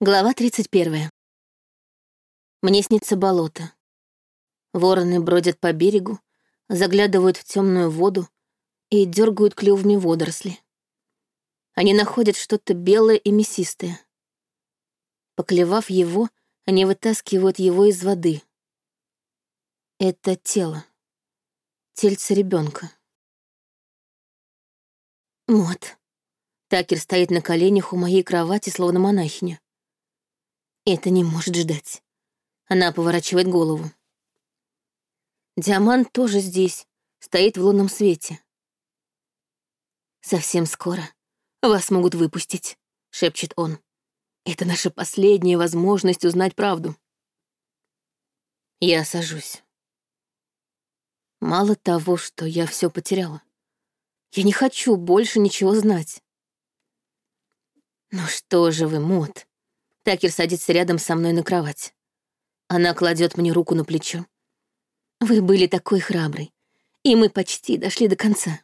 Глава 31. Мне снится болото. Вороны бродят по берегу, заглядывают в темную воду и дергают клювами водоросли. Они находят что-то белое и мясистое. Поклевав его, они вытаскивают его из воды. Это тело. Тельце ребенка. Вот. Такер стоит на коленях у моей кровати, словно монахиня. Это не может ждать. Она поворачивает голову. Диамант тоже здесь, стоит в лунном свете. «Совсем скоро вас могут выпустить», — шепчет он. «Это наша последняя возможность узнать правду». Я сажусь. Мало того, что я все потеряла. Я не хочу больше ничего знать. Ну что же вы, Мот, Такер садится рядом со мной на кровать. Она кладет мне руку на плечо. «Вы были такой храбрый, и мы почти дошли до конца».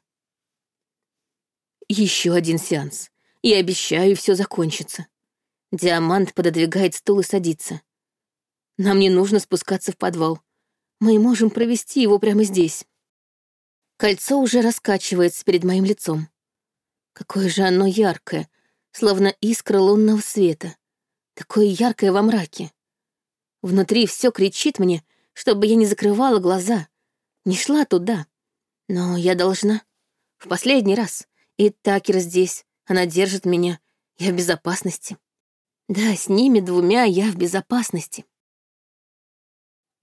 Еще один сеанс. Я обещаю, все закончится. Диамант пододвигает стул и садится. Нам не нужно спускаться в подвал. Мы можем провести его прямо здесь. Кольцо уже раскачивается перед моим лицом. Какое же оно яркое, словно искра лунного света такое яркое во мраке. Внутри все кричит мне, чтобы я не закрывала глаза, не шла туда. Но я должна. В последний раз. И Такер здесь. Она держит меня. Я в безопасности. Да, с ними двумя я в безопасности.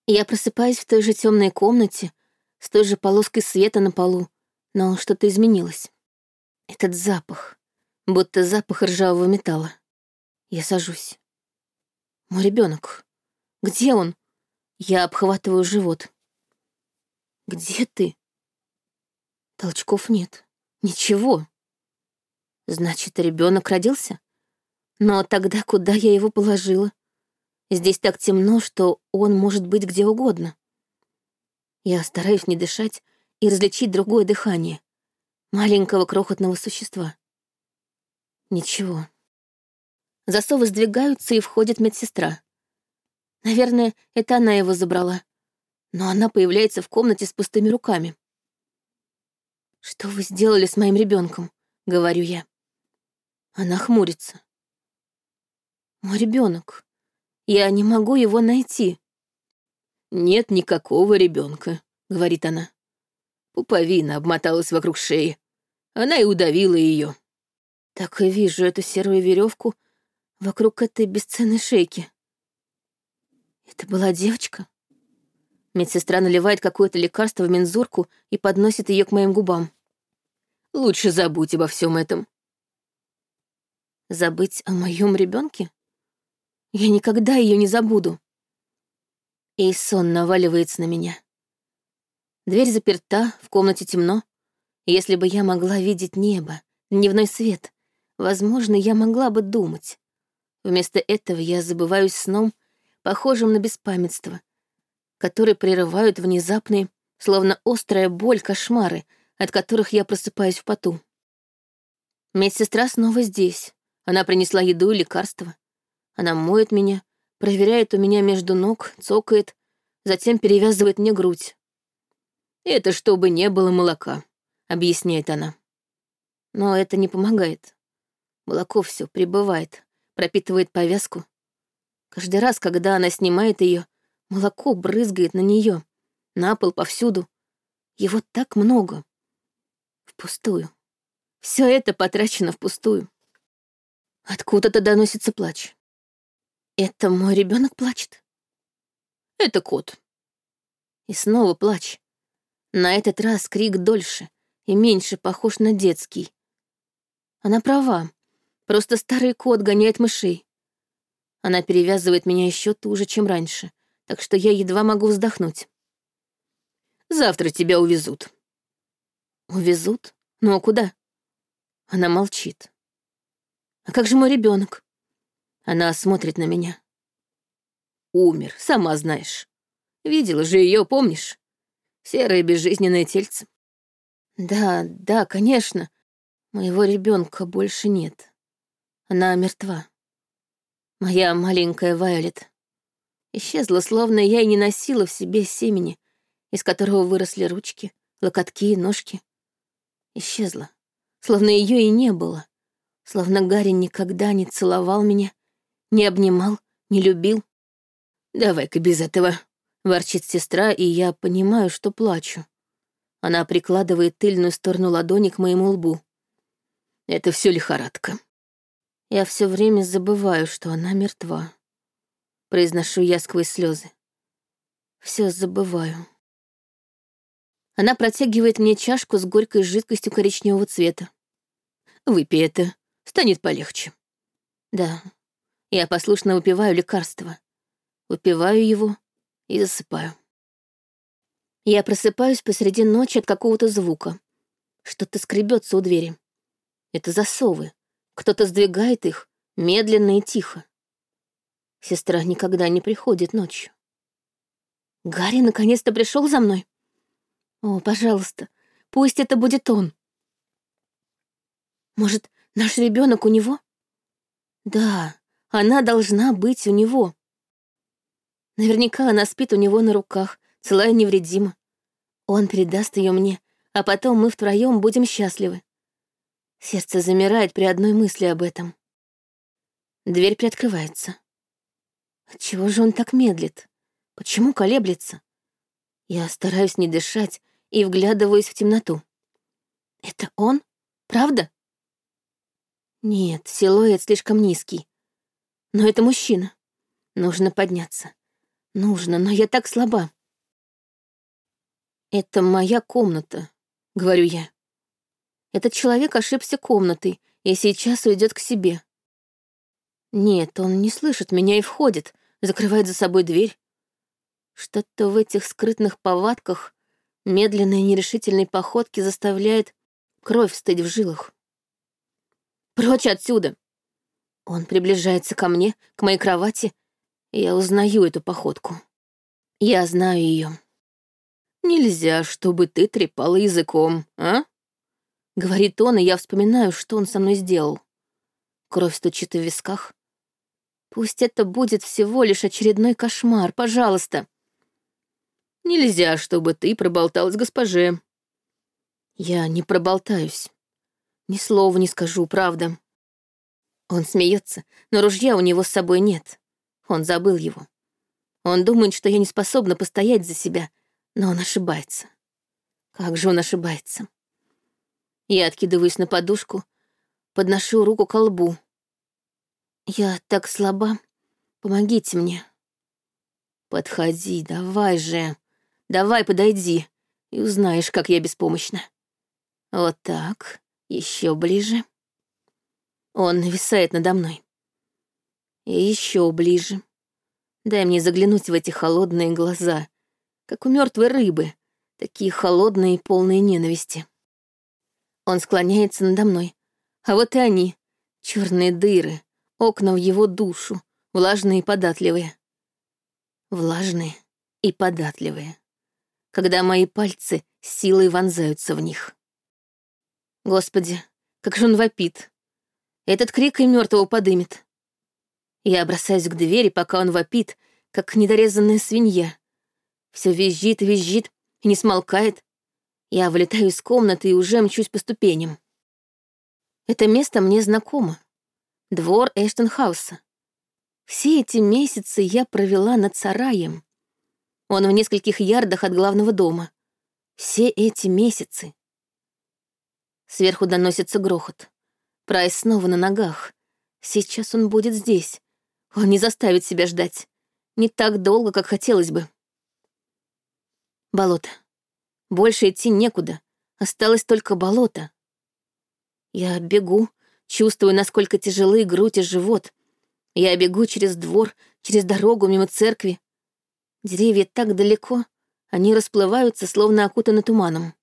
Я просыпаюсь в той же темной комнате, с той же полоской света на полу, но что-то изменилось. Этот запах, будто запах ржавого металла. Я сажусь. Мой ребенок. Где он? Я обхватываю живот. Где ты? Толчков нет. Ничего. Значит, ребенок родился? Но тогда куда я его положила? Здесь так темно, что он может быть где угодно. Я стараюсь не дышать и различить другое дыхание. Маленького крохотного существа. Ничего. Засовы сдвигаются, и входит медсестра. Наверное, это она его забрала. Но она появляется в комнате с пустыми руками. «Что вы сделали с моим ребенком? говорю я. Она хмурится. «Мой ребенок. Я не могу его найти». «Нет никакого ребенка, говорит она. Пуповина обмоталась вокруг шеи. Она и удавила ее. Так и вижу эту серую веревку вокруг этой бесценной шейки. Это была девочка? Медсестра наливает какое-то лекарство в мензурку и подносит ее к моим губам. Лучше забудь обо всем этом. Забыть о моем ребенке? Я никогда ее не забуду. И сон наваливается на меня. Дверь заперта, в комнате темно. Если бы я могла видеть небо, дневной свет, возможно, я могла бы думать. Вместо этого я забываюсь сном, похожим на беспамятство, которые прерывают внезапные, словно острая боль, кошмары, от которых я просыпаюсь в поту. Медсестра снова здесь. Она принесла еду и лекарства. Она моет меня, проверяет у меня между ног, цокает, затем перевязывает мне грудь. «Это чтобы не было молока», — объясняет она. Но это не помогает. Молоко все прибывает, пропитывает повязку. Каждый раз, когда она снимает ее, молоко брызгает на нее, на пол повсюду. Его так много. Впустую. Все это потрачено впустую. Откуда-то доносится плач. Это мой ребенок плачет? Это кот. И снова плач. На этот раз крик дольше и меньше похож на детский. Она права. Просто старый кот гоняет мышей. Она перевязывает меня еще туже, чем раньше, так что я едва могу вздохнуть. Завтра тебя увезут. Увезут? Ну а куда? Она молчит. А как же мой ребенок? Она смотрит на меня. Умер, сама знаешь. Видела же ее, помнишь? Серое безжизненное тельце. Да, да, конечно. Моего ребенка больше нет. Она мертва. Моя маленькая Вайолет. Исчезла, словно я и не носила в себе семени, из которого выросли ручки, локотки и ножки. Исчезла, словно ее и не было, словно Гарри никогда не целовал меня, не обнимал, не любил. «Давай-ка без этого», — ворчит сестра, и я понимаю, что плачу. Она прикладывает тыльную сторону ладони к моему лбу. Это все лихорадка. Я все время забываю, что она мертва. Произношу я сквозь слезы. Все забываю. Она протягивает мне чашку с горькой жидкостью коричневого цвета. Выпей это, станет полегче. Да, я послушно выпиваю лекарство. Выпиваю его и засыпаю. Я просыпаюсь посреди ночи от какого-то звука. Что-то скребется у двери. Это засовы. Кто-то сдвигает их медленно и тихо. Сестра никогда не приходит ночью. Гарри наконец-то пришел за мной. О, пожалуйста, пусть это будет он. Может, наш ребенок у него? Да, она должна быть у него. Наверняка она спит у него на руках, целая невредима. Он передаст ее мне, а потом мы втроем будем счастливы. Сердце замирает при одной мысли об этом. Дверь приоткрывается. Отчего же он так медлит? Почему колеблется? Я стараюсь не дышать и вглядываюсь в темноту. Это он? Правда? Нет, силуэт слишком низкий. Но это мужчина. Нужно подняться. Нужно, но я так слаба. «Это моя комната», — говорю я. Этот человек ошибся комнатой и сейчас уйдет к себе. Нет, он не слышит меня и входит, закрывает за собой дверь. Что-то в этих скрытных повадках, медленной нерешительной походки заставляет кровь стыть в жилах. «Прочь отсюда!» Он приближается ко мне, к моей кровати, я узнаю эту походку. Я знаю ее. «Нельзя, чтобы ты трепала языком, а?» Говорит он, и я вспоминаю, что он со мной сделал. Кровь стучит в висках. Пусть это будет всего лишь очередной кошмар, пожалуйста. Нельзя, чтобы ты проболталась госпоже. Я не проболтаюсь. Ни слова не скажу, правда. Он смеется, но ружья у него с собой нет. Он забыл его. Он думает, что я не способна постоять за себя, но он ошибается. Как же он ошибается? Я откидываюсь на подушку, подношу руку к лбу. Я так слаба. Помогите мне. Подходи, давай же. Давай, подойди, и узнаешь, как я беспомощна. Вот так, еще ближе. Он нависает надо мной. И еще ближе. Дай мне заглянуть в эти холодные глаза, как у мертвой рыбы, такие холодные и полные ненависти. Он склоняется надо мной, а вот и они, черные дыры, окна в его душу, влажные и податливые. Влажные и податливые, когда мои пальцы силой вонзаются в них. Господи, как же он вопит. Этот крик и мертвого подымет. Я бросаюсь к двери, пока он вопит, как недорезанная свинья. Все визжит и визжит и не смолкает. Я вылетаю из комнаты и уже мчусь по ступеням. Это место мне знакомо. Двор Эштонхауса. Все эти месяцы я провела над сараем. Он в нескольких ярдах от главного дома. Все эти месяцы. Сверху доносится грохот. Прайс снова на ногах. Сейчас он будет здесь. Он не заставит себя ждать. Не так долго, как хотелось бы. Болото. Больше идти некуда. Осталось только болото. Я бегу, чувствую, насколько тяжелы грудь и живот. Я бегу через двор, через дорогу, мимо церкви. Деревья так далеко, они расплываются, словно окутаны туманом.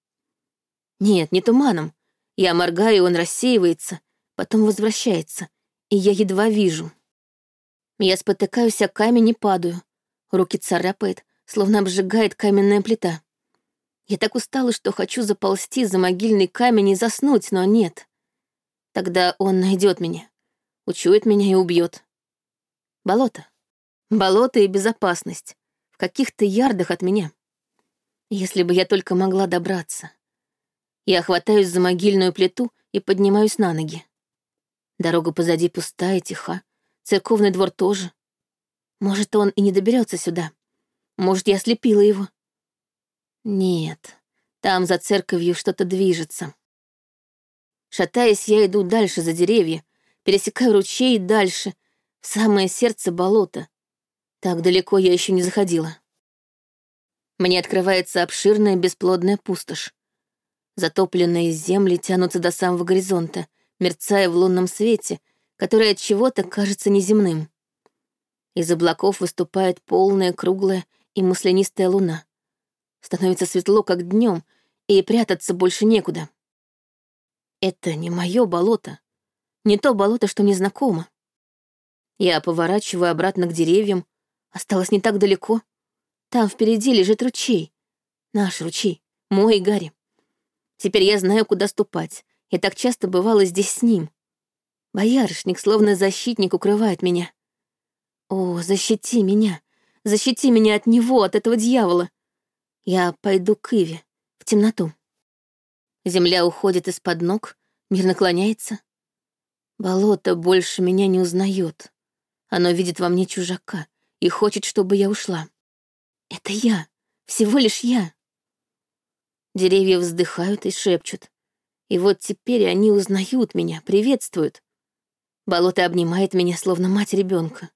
Нет, не туманом. Я моргаю, он рассеивается, потом возвращается, и я едва вижу. Я спотыкаюсь о камень и падаю. Руки царапает, словно обжигает каменная плита. Я так устала, что хочу заползти за могильный камень и заснуть, но нет. Тогда он найдет меня, учует меня и убьет. Болото. Болото и безопасность. В каких-то ярдах от меня. Если бы я только могла добраться. Я хватаюсь за могильную плиту и поднимаюсь на ноги. Дорога позади пустая, тиха. Церковный двор тоже. Может, он и не доберется сюда. Может, я ослепила его. Нет, там за церковью что-то движется. Шатаясь, я иду дальше за деревья, пересекаю ручей и дальше, в самое сердце болота. Так далеко я еще не заходила. Мне открывается обширная бесплодная пустошь. Затопленные земли тянутся до самого горизонта, мерцая в лунном свете, который от чего-то кажется неземным. Из облаков выступает полная, круглая и маслянистая луна. Становится светло, как днем, и прятаться больше некуда. Это не мое болото. Не то болото, что мне знакомо. Я поворачиваю обратно к деревьям. Осталось не так далеко. Там впереди лежит ручей. Наш ручей. Мой и Гарри. Теперь я знаю, куда ступать. Я так часто бывала здесь с ним. Боярышник, словно защитник, укрывает меня. О, защити меня. Защити меня от него, от этого дьявола. Я пойду к Иве, в темноту. Земля уходит из-под ног, мир наклоняется. Болото больше меня не узнает. Оно видит во мне чужака и хочет, чтобы я ушла. Это я, всего лишь я. Деревья вздыхают и шепчут. И вот теперь они узнают меня, приветствуют. Болото обнимает меня, словно мать ребенка.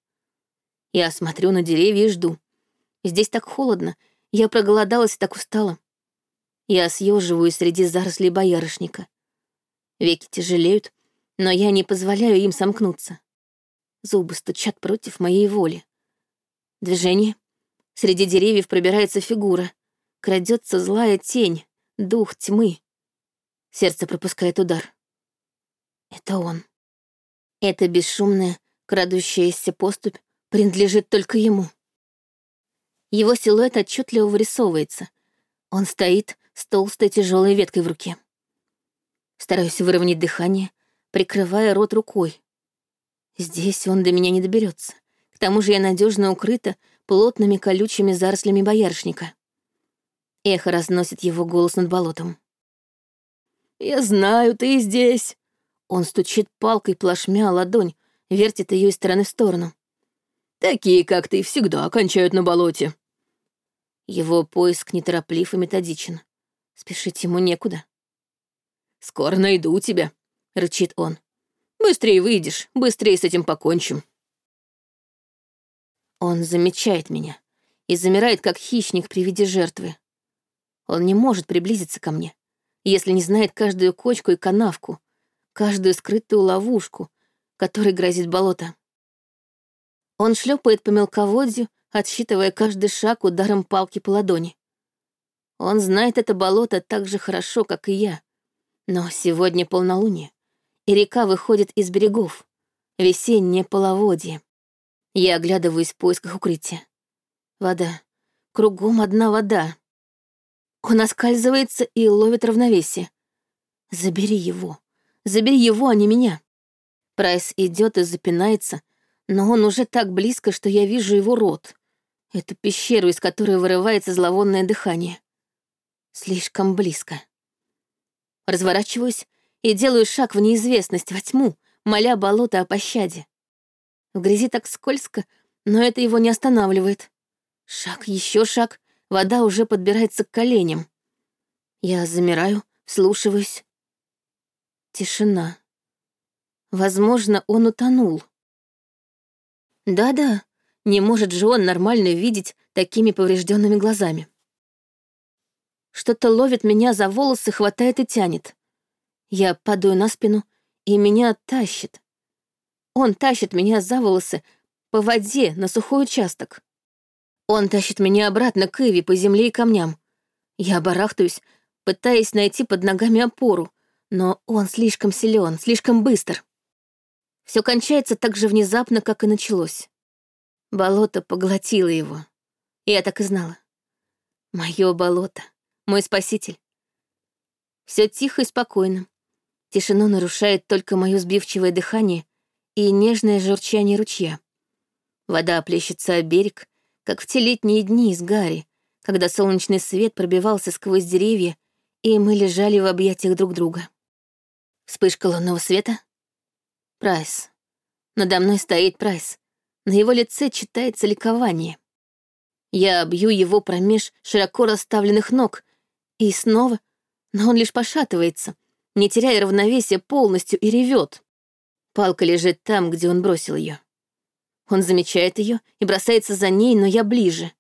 Я смотрю на деревья и жду. Здесь так холодно, я проголодалась и так устала. Я съеживаюсь среди зарослей боярышника. Веки тяжелеют, но я не позволяю им сомкнуться. Зубы стучат против моей воли. Движение. Среди деревьев пробирается фигура. Крадется злая тень, дух тьмы. Сердце пропускает удар. Это он. Эта бесшумная, крадущаяся поступь принадлежит только ему. Его силуэт отчетливо вырисовывается. Он стоит с толстой тяжелой веткой в руке. Стараюсь выровнять дыхание, прикрывая рот рукой. Здесь он до меня не доберется. К тому же я надежно укрыта плотными колючими зарослями боярышника. Эхо разносит его голос над болотом. «Я знаю, ты здесь!» Он стучит палкой плашмя ладонь, вертит ее из стороны в сторону. «Такие, как ты, всегда окончают на болоте». Его поиск нетороплив и методичен. Спешить ему некуда. «Скоро найду тебя», — рычит он. Быстрее выйдешь, быстрее с этим покончим. Он замечает меня и замирает, как хищник при виде жертвы. Он не может приблизиться ко мне, если не знает каждую кочку и канавку, каждую скрытую ловушку, которой грозит болото. Он шлепает по мелководью, отсчитывая каждый шаг ударом палки по ладони. Он знает это болото так же хорошо, как и я. Но сегодня полнолуние и река выходит из берегов. Весеннее половодье. Я оглядываюсь в поисках укрытия. Вода. Кругом одна вода. Он оскальзывается и ловит равновесие. Забери его. Забери его, а не меня. Прайс идет и запинается, но он уже так близко, что я вижу его рот. Эту пещеру, из которой вырывается зловонное дыхание. Слишком близко. Разворачиваюсь и делаю шаг в неизвестность, во тьму, моля болото о пощаде. В грязи так скользко, но это его не останавливает. Шаг, еще шаг, вода уже подбирается к коленям. Я замираю, вслушиваюсь. Тишина. Возможно, он утонул. Да-да, не может же он нормально видеть такими поврежденными глазами. Что-то ловит меня за волосы, хватает и тянет. Я падаю на спину, и меня тащит. Он тащит меня за волосы по воде на сухой участок. Он тащит меня обратно к Иви по земле и камням. Я барахтаюсь, пытаясь найти под ногами опору, но он слишком силен, слишком быстр. Все кончается так же внезапно, как и началось. Болото поглотило его. Я так и знала. Мое болото, мой спаситель. Все тихо и спокойно. Тишину нарушает только мое сбивчивое дыхание и нежное журчание ручья. Вода плещется о берег, как в те летние дни с Гарри, когда солнечный свет пробивался сквозь деревья, и мы лежали в объятиях друг друга. Вспышка лунного света. Прайс. Надо мной стоит Прайс. На его лице читается ликование. Я бью его промеж широко расставленных ног, и снова, но он лишь пошатывается, не теряя равновесия полностью и ревет. Палка лежит там, где он бросил ее. Он замечает ее и бросается за ней, но я ближе.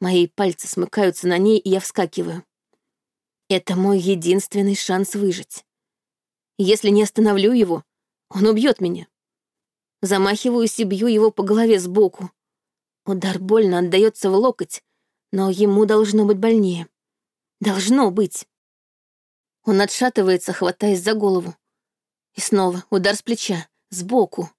Мои пальцы смыкаются на ней, и я вскакиваю. Это мой единственный шанс выжить. Если не остановлю его, он убьет меня. Замахиваюсь и бью его по голове сбоку. Удар больно отдается в локоть, но ему должно быть больнее. Должно быть. Он отшатывается, хватаясь за голову. И снова удар с плеча, сбоку.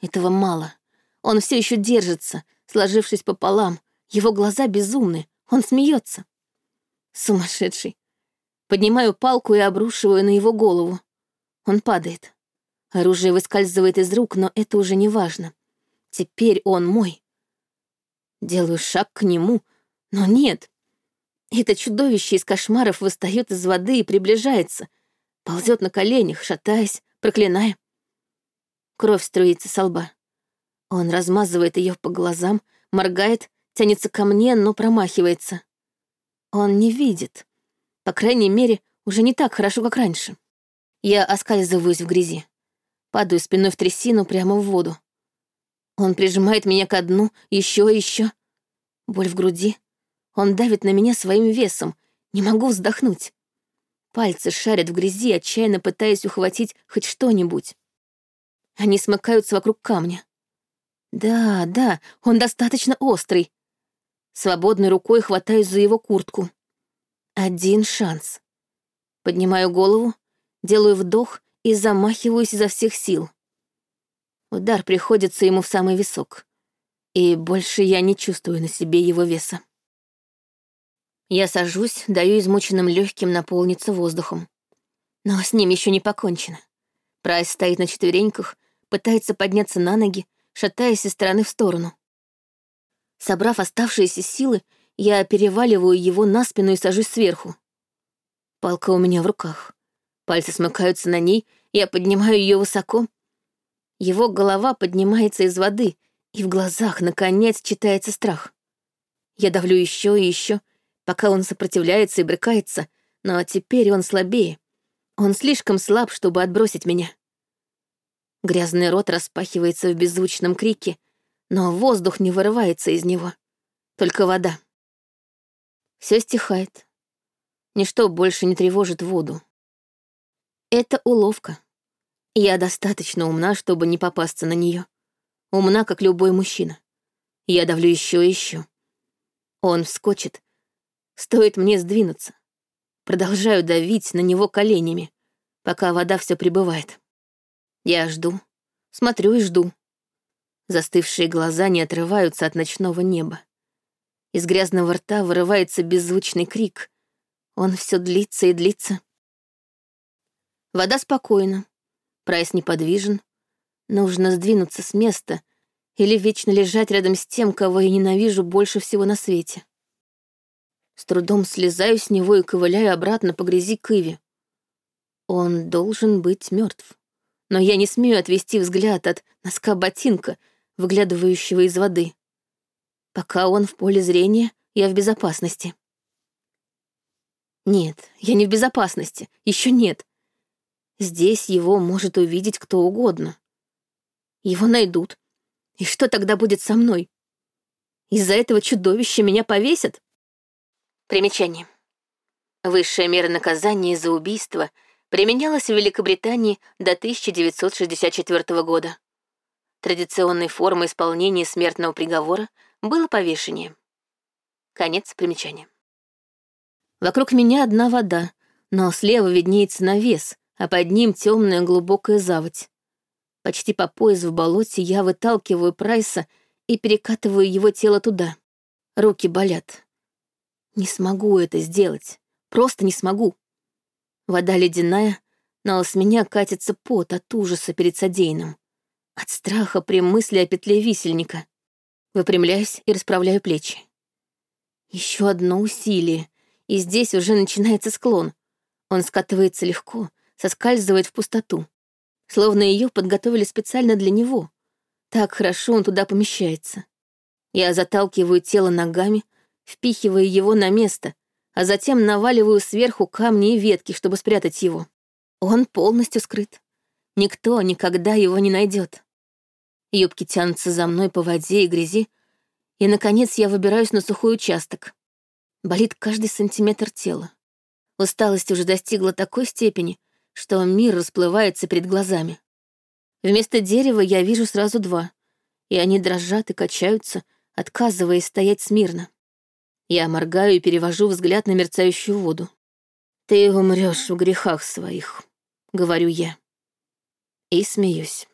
Этого мало. Он все еще держится, сложившись пополам. Его глаза безумны. Он смеется. Сумасшедший. Поднимаю палку и обрушиваю на его голову. Он падает. Оружие выскальзывает из рук, но это уже не важно. Теперь он мой. Делаю шаг к нему, но нет. Это чудовище из кошмаров восстает из воды и приближается. Ползет на коленях, шатаясь, проклиная. Кровь струится со лба. Он размазывает ее по глазам, моргает, тянется ко мне, но промахивается. Он не видит. По крайней мере, уже не так хорошо, как раньше. Я оскальзываюсь в грязи. Падаю спиной в трясину прямо в воду. Он прижимает меня ко дну, еще и еще. Боль в груди. Он давит на меня своим весом. Не могу вздохнуть. Пальцы шарят в грязи, отчаянно пытаясь ухватить хоть что-нибудь. Они смыкаются вокруг камня. Да, да, он достаточно острый. Свободной рукой хватаюсь за его куртку. Один шанс. Поднимаю голову, делаю вдох и замахиваюсь изо всех сил. Удар приходится ему в самый висок. И больше я не чувствую на себе его веса. Я сажусь, даю измученным легким наполниться воздухом. Но с ним еще не покончено. Прайс стоит на четвереньках, пытается подняться на ноги, шатаясь из стороны в сторону. Собрав оставшиеся силы, я переваливаю его на спину и сажусь сверху. Палка у меня в руках. Пальцы смыкаются на ней, я поднимаю ее высоко. Его голова поднимается из воды, и в глазах, наконец, читается страх. Я давлю еще и еще, пока он сопротивляется и брыкается, но теперь он слабее. Он слишком слаб, чтобы отбросить меня. Грязный рот распахивается в беззвучном крике, но воздух не вырывается из него. Только вода. Все стихает. Ничто больше не тревожит воду. Это уловка. Я достаточно умна, чтобы не попасться на нее. Умна, как любой мужчина. Я давлю еще и еще. Он вскочит. Стоит мне сдвинуться. Продолжаю давить на него коленями, пока вода все прибывает. Я жду, смотрю и жду. Застывшие глаза не отрываются от ночного неба. Из грязного рта вырывается беззвучный крик. Он все длится и длится. Вода спокойна. Прайс неподвижен. Нужно сдвинуться с места или вечно лежать рядом с тем, кого я ненавижу больше всего на свете. С трудом слезаю с него и ковыляю обратно по грязи к Иве. Он должен быть мертв но я не смею отвести взгляд от носка ботинка, выглядывающего из воды. Пока он в поле зрения, я в безопасности. Нет, я не в безопасности, еще нет. Здесь его может увидеть кто угодно. Его найдут. И что тогда будет со мной? Из-за этого чудовища меня повесят? Примечание. Высшая мера наказания за убийство — применялась в Великобритании до 1964 года. Традиционной формой исполнения смертного приговора было повешение. Конец примечания. Вокруг меня одна вода, но слева виднеется навес, а под ним темная глубокая заводь. Почти по пояс в болоте я выталкиваю Прайса и перекатываю его тело туда. Руки болят. Не смогу это сделать. Просто не смогу. Вода ледяная, но с меня катится пот от ужаса перед содеянным. От страха при мысли о петле висельника. Выпрямляюсь и расправляю плечи. Еще одно усилие, и здесь уже начинается склон. Он скатывается легко, соскальзывает в пустоту. Словно ее подготовили специально для него. Так хорошо он туда помещается. Я заталкиваю тело ногами, впихивая его на место, а затем наваливаю сверху камни и ветки, чтобы спрятать его. Он полностью скрыт. Никто никогда его не найдет. Юбки тянутся за мной по воде и грязи, и, наконец, я выбираюсь на сухой участок. Болит каждый сантиметр тела. Усталость уже достигла такой степени, что мир расплывается перед глазами. Вместо дерева я вижу сразу два, и они дрожат и качаются, отказываясь стоять смирно. Я моргаю и перевожу взгляд на мерцающую воду. «Ты умрешь в грехах своих», — говорю я. И смеюсь.